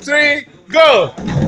three, go!